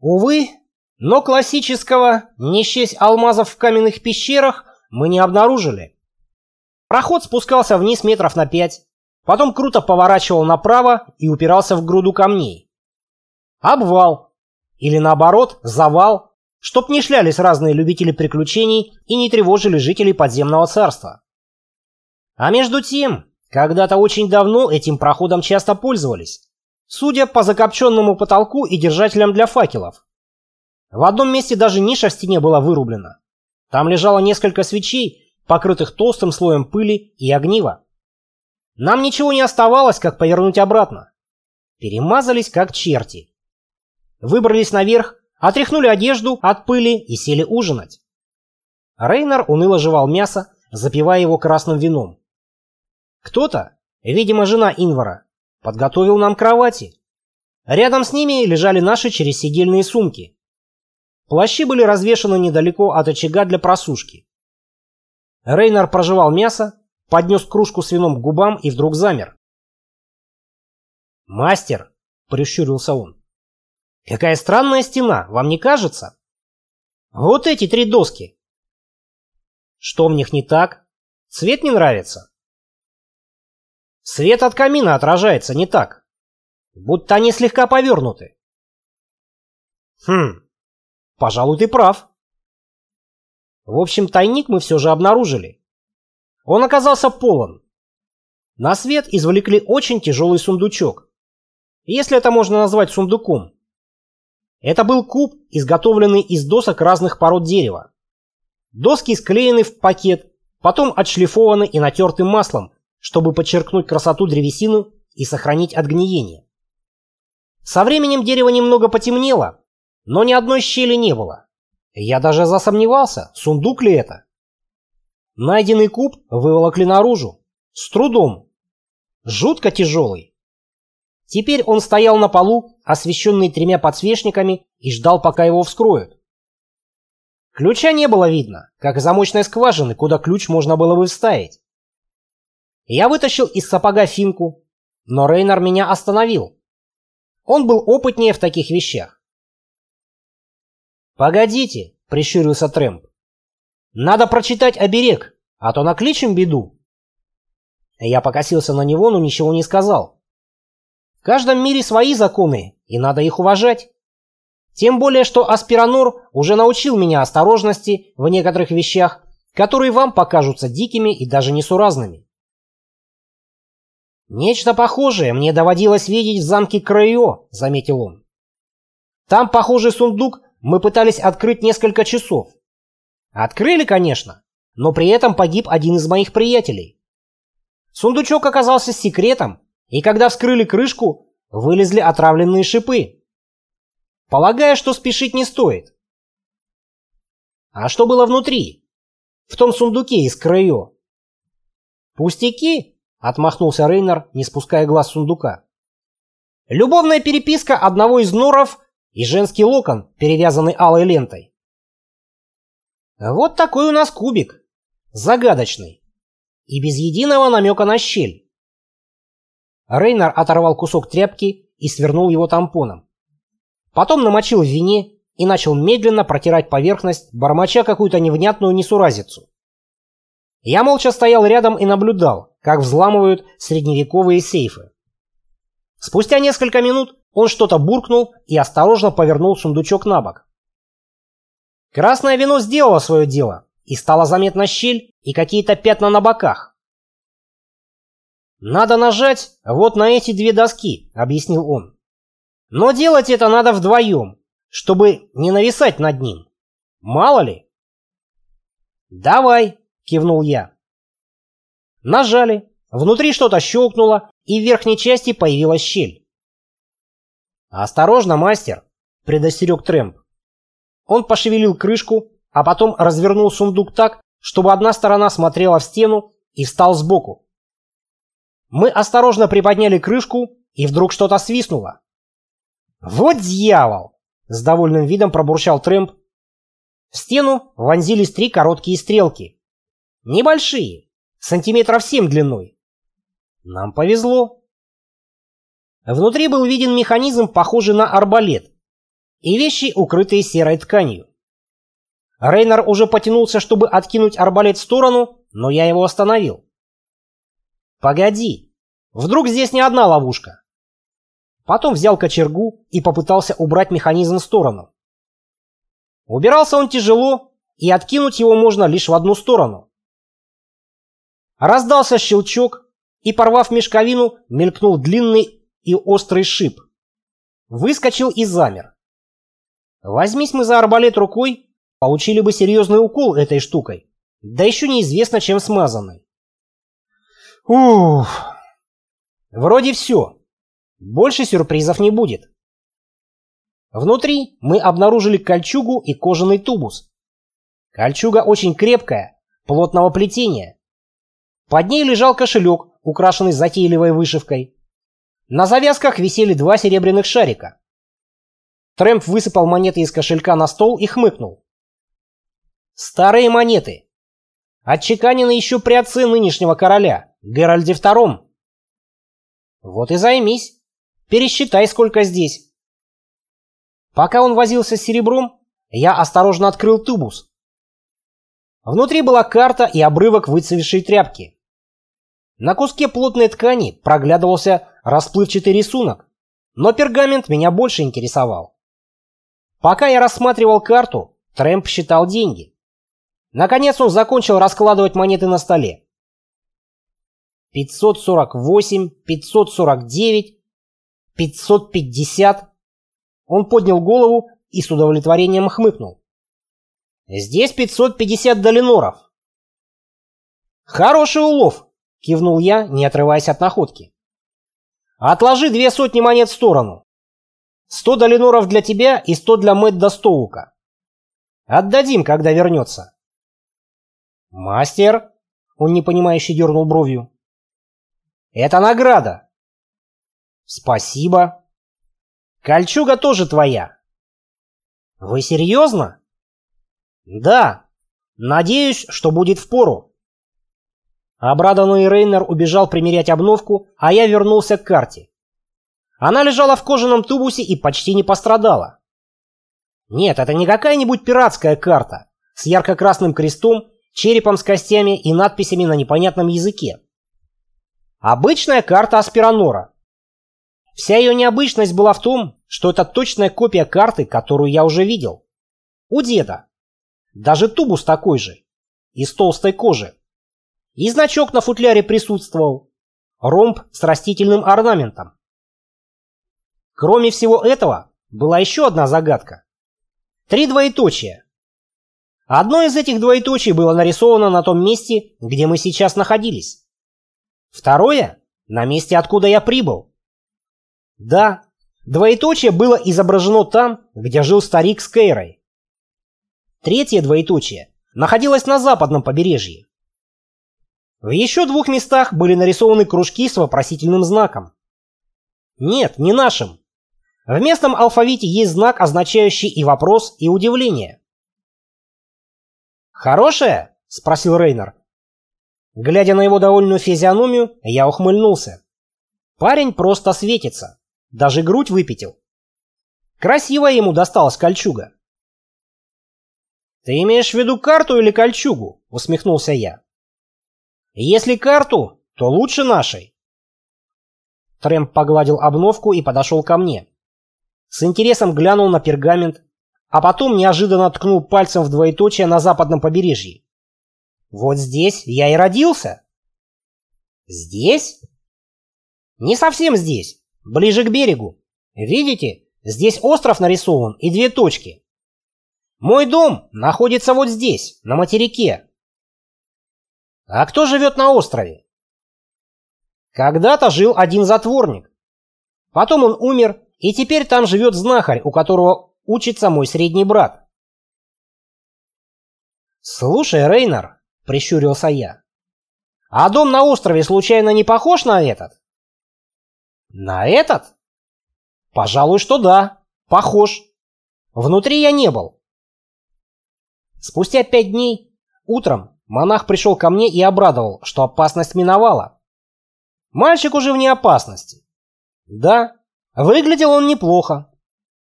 Увы, но классического «не счесть алмазов в каменных пещерах» мы не обнаружили. Проход спускался вниз метров на пять, потом круто поворачивал направо и упирался в груду камней. Обвал. Или наоборот, завал, чтоб не шлялись разные любители приключений и не тревожили жителей подземного царства. А между тем, когда-то очень давно этим проходом часто пользовались, судя по закопченному потолку и держателям для факелов. В одном месте даже ниша в стене была вырублена. Там лежало несколько свечей, покрытых толстым слоем пыли и огнива. Нам ничего не оставалось, как повернуть обратно. Перемазались, как черти. Выбрались наверх, отряхнули одежду от пыли и сели ужинать. Рейнар уныло жевал мясо, запивая его красным вином. Кто-то, видимо, жена Инвара, подготовил нам кровати. Рядом с ними лежали наши чересидельные сумки. Плащи были развешаны недалеко от очага для просушки. Рейнар прожевал мясо, поднес кружку с вином к губам и вдруг замер. «Мастер!» — прищурился он. «Какая странная стена, вам не кажется? Вот эти три доски!» «Что в них не так? Цвет не нравится?» «Свет от камина отражается не так, будто они слегка повернуты». «Хм, Пожалуй, ты прав. В общем, тайник мы все же обнаружили. Он оказался полон. На свет извлекли очень тяжелый сундучок. Если это можно назвать сундуком. Это был куб, изготовленный из досок разных пород дерева. Доски склеены в пакет, потом отшлифованы и натерты маслом, чтобы подчеркнуть красоту древесины и сохранить от гниения. Со временем дерево немного потемнело, но ни одной щели не было. Я даже засомневался, сундук ли это. Найденный куб выволокли наружу. С трудом. Жутко тяжелый. Теперь он стоял на полу, освещенный тремя подсвечниками, и ждал, пока его вскроют. Ключа не было видно, как замочной скважины, куда ключ можно было бы вставить. Я вытащил из сапога финку, но Рейнар меня остановил. Он был опытнее в таких вещах. «Погодите», — прищурился Трэмп. «Надо прочитать оберег, а то накличем беду». Я покосился на него, но ничего не сказал. В каждом мире свои законы, и надо их уважать. Тем более, что Аспиранор уже научил меня осторожности в некоторых вещах, которые вам покажутся дикими и даже несуразными. «Нечто похожее мне доводилось видеть в замке Крайо», — заметил он. «Там похожий сундук мы пытались открыть несколько часов. Открыли, конечно, но при этом погиб один из моих приятелей. Сундучок оказался секретом, и когда вскрыли крышку, вылезли отравленные шипы. Полагаю, что спешить не стоит. А что было внутри? В том сундуке из краю? Пустяки, отмахнулся Рейнер, не спуская глаз сундука. Любовная переписка одного из норов и женский локон, перевязанный алой лентой. Вот такой у нас кубик. Загадочный. И без единого намека на щель. Рейнар оторвал кусок тряпки и свернул его тампоном. Потом намочил в вине и начал медленно протирать поверхность, бормоча какую-то невнятную несуразицу. Я молча стоял рядом и наблюдал, как взламывают средневековые сейфы. Спустя несколько минут он что-то буркнул и осторожно повернул сундучок на бок. Красное вино сделало свое дело, и стала заметна щель и какие-то пятна на боках. «Надо нажать вот на эти две доски», — объяснил он. «Но делать это надо вдвоем, чтобы не нависать над ним. Мало ли». «Давай», — кивнул я. Нажали, внутри что-то щелкнуло, и в верхней части появилась щель. «Осторожно, мастер!» – предостерег Трэмп. Он пошевелил крышку, а потом развернул сундук так, чтобы одна сторона смотрела в стену и встал сбоку. Мы осторожно приподняли крышку, и вдруг что-то свистнуло. «Вот дьявол!» – с довольным видом пробурчал Трэмп. В стену вонзились три короткие стрелки. Небольшие, сантиметров семь длиной. Нам повезло. Внутри был виден механизм, похожий на арбалет. и вещи, укрытые серой тканью. Рейнер уже потянулся, чтобы откинуть арбалет в сторону, но я его остановил. «Погоди, вдруг здесь не одна ловушка?» Потом взял кочергу и попытался убрать механизм в сторону. Убирался он тяжело, и откинуть его можно лишь в одну сторону. Раздался щелчок, и, порвав мешковину, мелькнул длинный и острый шип. Выскочил и замер. Возьмись мы за арбалет рукой, получили бы серьезный укол этой штукой, да еще неизвестно чем смазанный. Ух, вроде все. Больше сюрпризов не будет. Внутри мы обнаружили кольчугу и кожаный тубус. Кольчуга очень крепкая, плотного плетения. Под ней лежал кошелек, украшенный затейливой вышивкой. На завязках висели два серебряных шарика. Трэмп высыпал монеты из кошелька на стол и хмыкнул. Старые монеты. Отчеканены еще при отце нынешнего короля, Геральде II. Вот и займись. Пересчитай, сколько здесь. Пока он возился с серебром, я осторожно открыл тубус. Внутри была карта и обрывок выцвевшей тряпки. На куске плотной ткани проглядывался расплывчатый рисунок, но пергамент меня больше интересовал. Пока я рассматривал карту, Трэмп считал деньги. Наконец он закончил раскладывать монеты на столе. 548, 549, 550. Он поднял голову и с удовлетворением хмыкнул. Здесь 550 долиноров. Хороший улов, кивнул я, не отрываясь от находки. Отложи две сотни монет в сторону. Сто долиноров для тебя и сто для Мэтта Стоука. Отдадим, когда вернется. Мастер, он непонимающе дернул бровью. Это награда. Спасибо. Кольчуга тоже твоя. Вы серьезно? Да. Надеюсь, что будет впору. Обрадованный Рейнер убежал примерять обновку, а я вернулся к карте. Она лежала в кожаном тубусе и почти не пострадала. Нет, это не какая-нибудь пиратская карта с ярко-красным крестом, черепом с костями и надписями на непонятном языке. Обычная карта Аспиранора. Вся ее необычность была в том, что это точная копия карты, которую я уже видел. У деда. Даже тубус такой же. Из толстой кожи. И значок на футляре присутствовал. Ромб с растительным орнаментом. Кроме всего этого, была еще одна загадка. Три двоеточия. Одно из этих двоеточий было нарисовано на том месте, где мы сейчас находились. Второе – на месте, откуда я прибыл. Да, двоеточие было изображено там, где жил старик с Кейрой. Третье двоеточие находилось на западном побережье. В еще двух местах были нарисованы кружки с вопросительным знаком. Нет, не нашим. В местном алфавите есть знак, означающий и вопрос, и удивление. «Хорошая?» – спросил Рейнер. Глядя на его довольную физиономию, я ухмыльнулся. Парень просто светится. Даже грудь выпятил. Красивая ему досталась кольчуга. «Ты имеешь в виду карту или кольчугу?» – усмехнулся я. «Если карту, то лучше нашей». Трэмп погладил обновку и подошел ко мне. С интересом глянул на пергамент, а потом неожиданно ткнул пальцем в двоеточие на западном побережье. «Вот здесь я и родился». «Здесь?» «Не совсем здесь, ближе к берегу. Видите, здесь остров нарисован и две точки. Мой дом находится вот здесь, на материке». «А кто живет на острове?» «Когда-то жил один затворник. Потом он умер и теперь там живет знахарь, у которого учится мой средний брат. «Слушай, Рейнер», — прищурился я, — «а дом на острове случайно не похож на этот?» «На этот?» «Пожалуй, что да, похож. Внутри я не был». Спустя пять дней, утром, монах пришел ко мне и обрадовал, что опасность миновала. Мальчик уже вне опасности. Да, Выглядел он неплохо.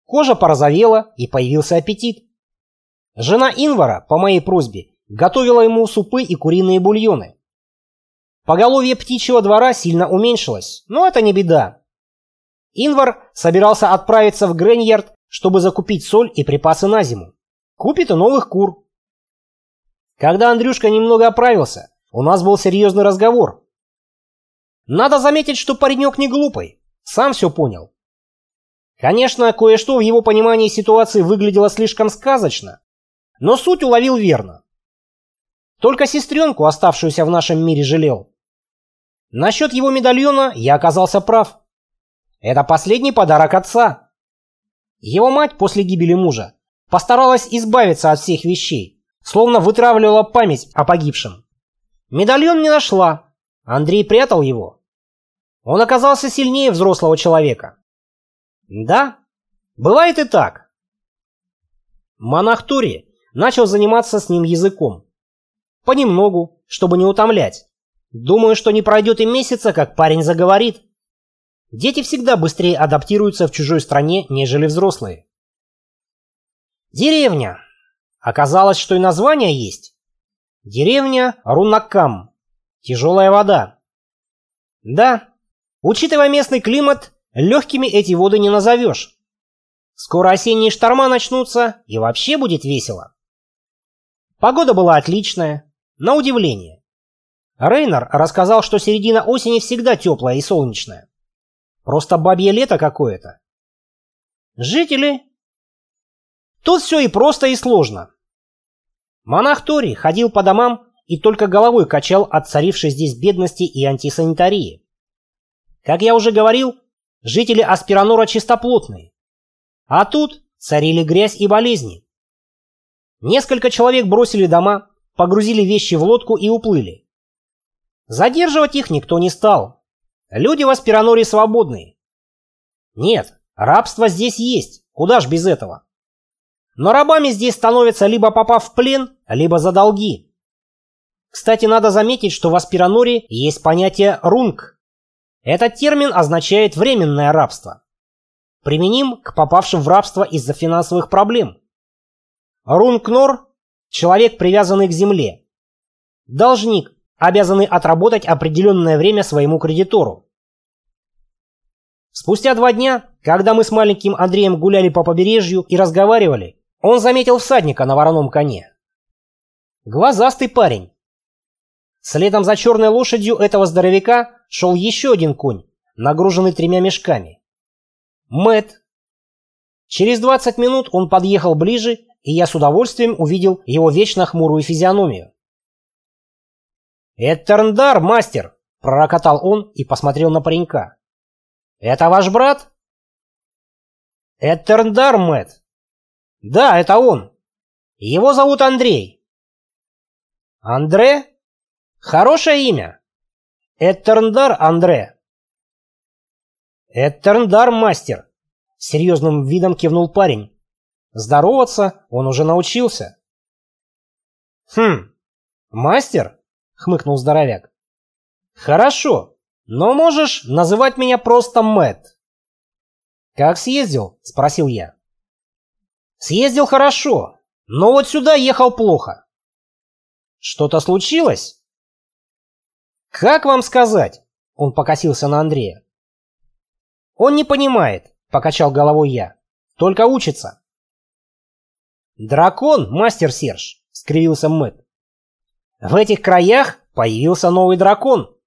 Кожа порозовела и появился аппетит. Жена Инвара, по моей просьбе, готовила ему супы и куриные бульоны. Поголовье птичьего двора сильно уменьшилось, но это не беда. Инвар собирался отправиться в Грэньярд, чтобы закупить соль и припасы на зиму. Купит и новых кур. Когда Андрюшка немного оправился, у нас был серьезный разговор. Надо заметить, что паренек не глупый, сам все понял. Конечно, кое-что в его понимании ситуации выглядело слишком сказочно, но суть уловил верно. Только сестренку, оставшуюся в нашем мире, жалел. Насчет его медальона я оказался прав. Это последний подарок отца. Его мать после гибели мужа постаралась избавиться от всех вещей, словно вытравливала память о погибшем. Медальон не нашла. Андрей прятал его. Он оказался сильнее взрослого человека. Да, бывает и так. Монах Тури начал заниматься с ним языком. Понемногу, чтобы не утомлять. Думаю, что не пройдет и месяца, как парень заговорит. Дети всегда быстрее адаптируются в чужой стране, нежели взрослые. Деревня. Оказалось, что и название есть. Деревня Рунакам. Тяжелая вода. Да, учитывая местный климат, легкими эти воды не назовешь. Скоро осенние шторма начнутся, и вообще будет весело. Погода была отличная, на удивление. Рейнер рассказал, что середина осени всегда теплая и солнечная. Просто бабье лето какое-то. Жители? Тут все и просто, и сложно. Монах Тори ходил по домам и только головой качал от царившей здесь бедности и антисанитарии. Как я уже говорил, жители Аспиранора чистоплотные. А тут царили грязь и болезни. Несколько человек бросили дома, погрузили вещи в лодку и уплыли. Задерживать их никто не стал. Люди в Аспираноре свободные. Нет, рабство здесь есть, куда ж без этого. Но рабами здесь становятся либо попав в плен, либо за долги. Кстати, надо заметить, что в Аспираноре есть понятие «рунг». Этот термин означает «временное рабство». Применим к попавшим в рабство из-за финансовых проблем. Рункнор – человек, привязанный к земле. Должник, обязанный отработать определенное время своему кредитору. Спустя два дня, когда мы с маленьким Андреем гуляли по побережью и разговаривали, он заметил всадника на вороном коне. Глазастый парень. Следом за черной лошадью этого здоровяка шел еще один конь, нагруженный тремя мешками. Мэт. Через 20 минут он подъехал ближе и я с удовольствием увидел его вечно хмурую физиономию. «Этерндар, мастер!» — пророкотал он и посмотрел на паренька. «Это ваш брат?» «Этерндар, Мэтт!» «Да, это он. Его зовут Андрей». «Андре? Хорошее имя. Этерндар Андре». «Этерндар, мастер!» — серьезным видом кивнул парень. Здороваться он уже научился. «Хм, мастер?» — хмыкнул здоровяк. «Хорошо, но можешь называть меня просто Мэт. «Как съездил?» — спросил я. «Съездил хорошо, но вот сюда ехал плохо». «Что-то случилось?» «Как вам сказать?» — он покосился на Андрея. «Он не понимает», — покачал головой я. «Только учится». «Дракон, мастер Серж!» — скривился Мэтт. «В этих краях появился новый дракон!»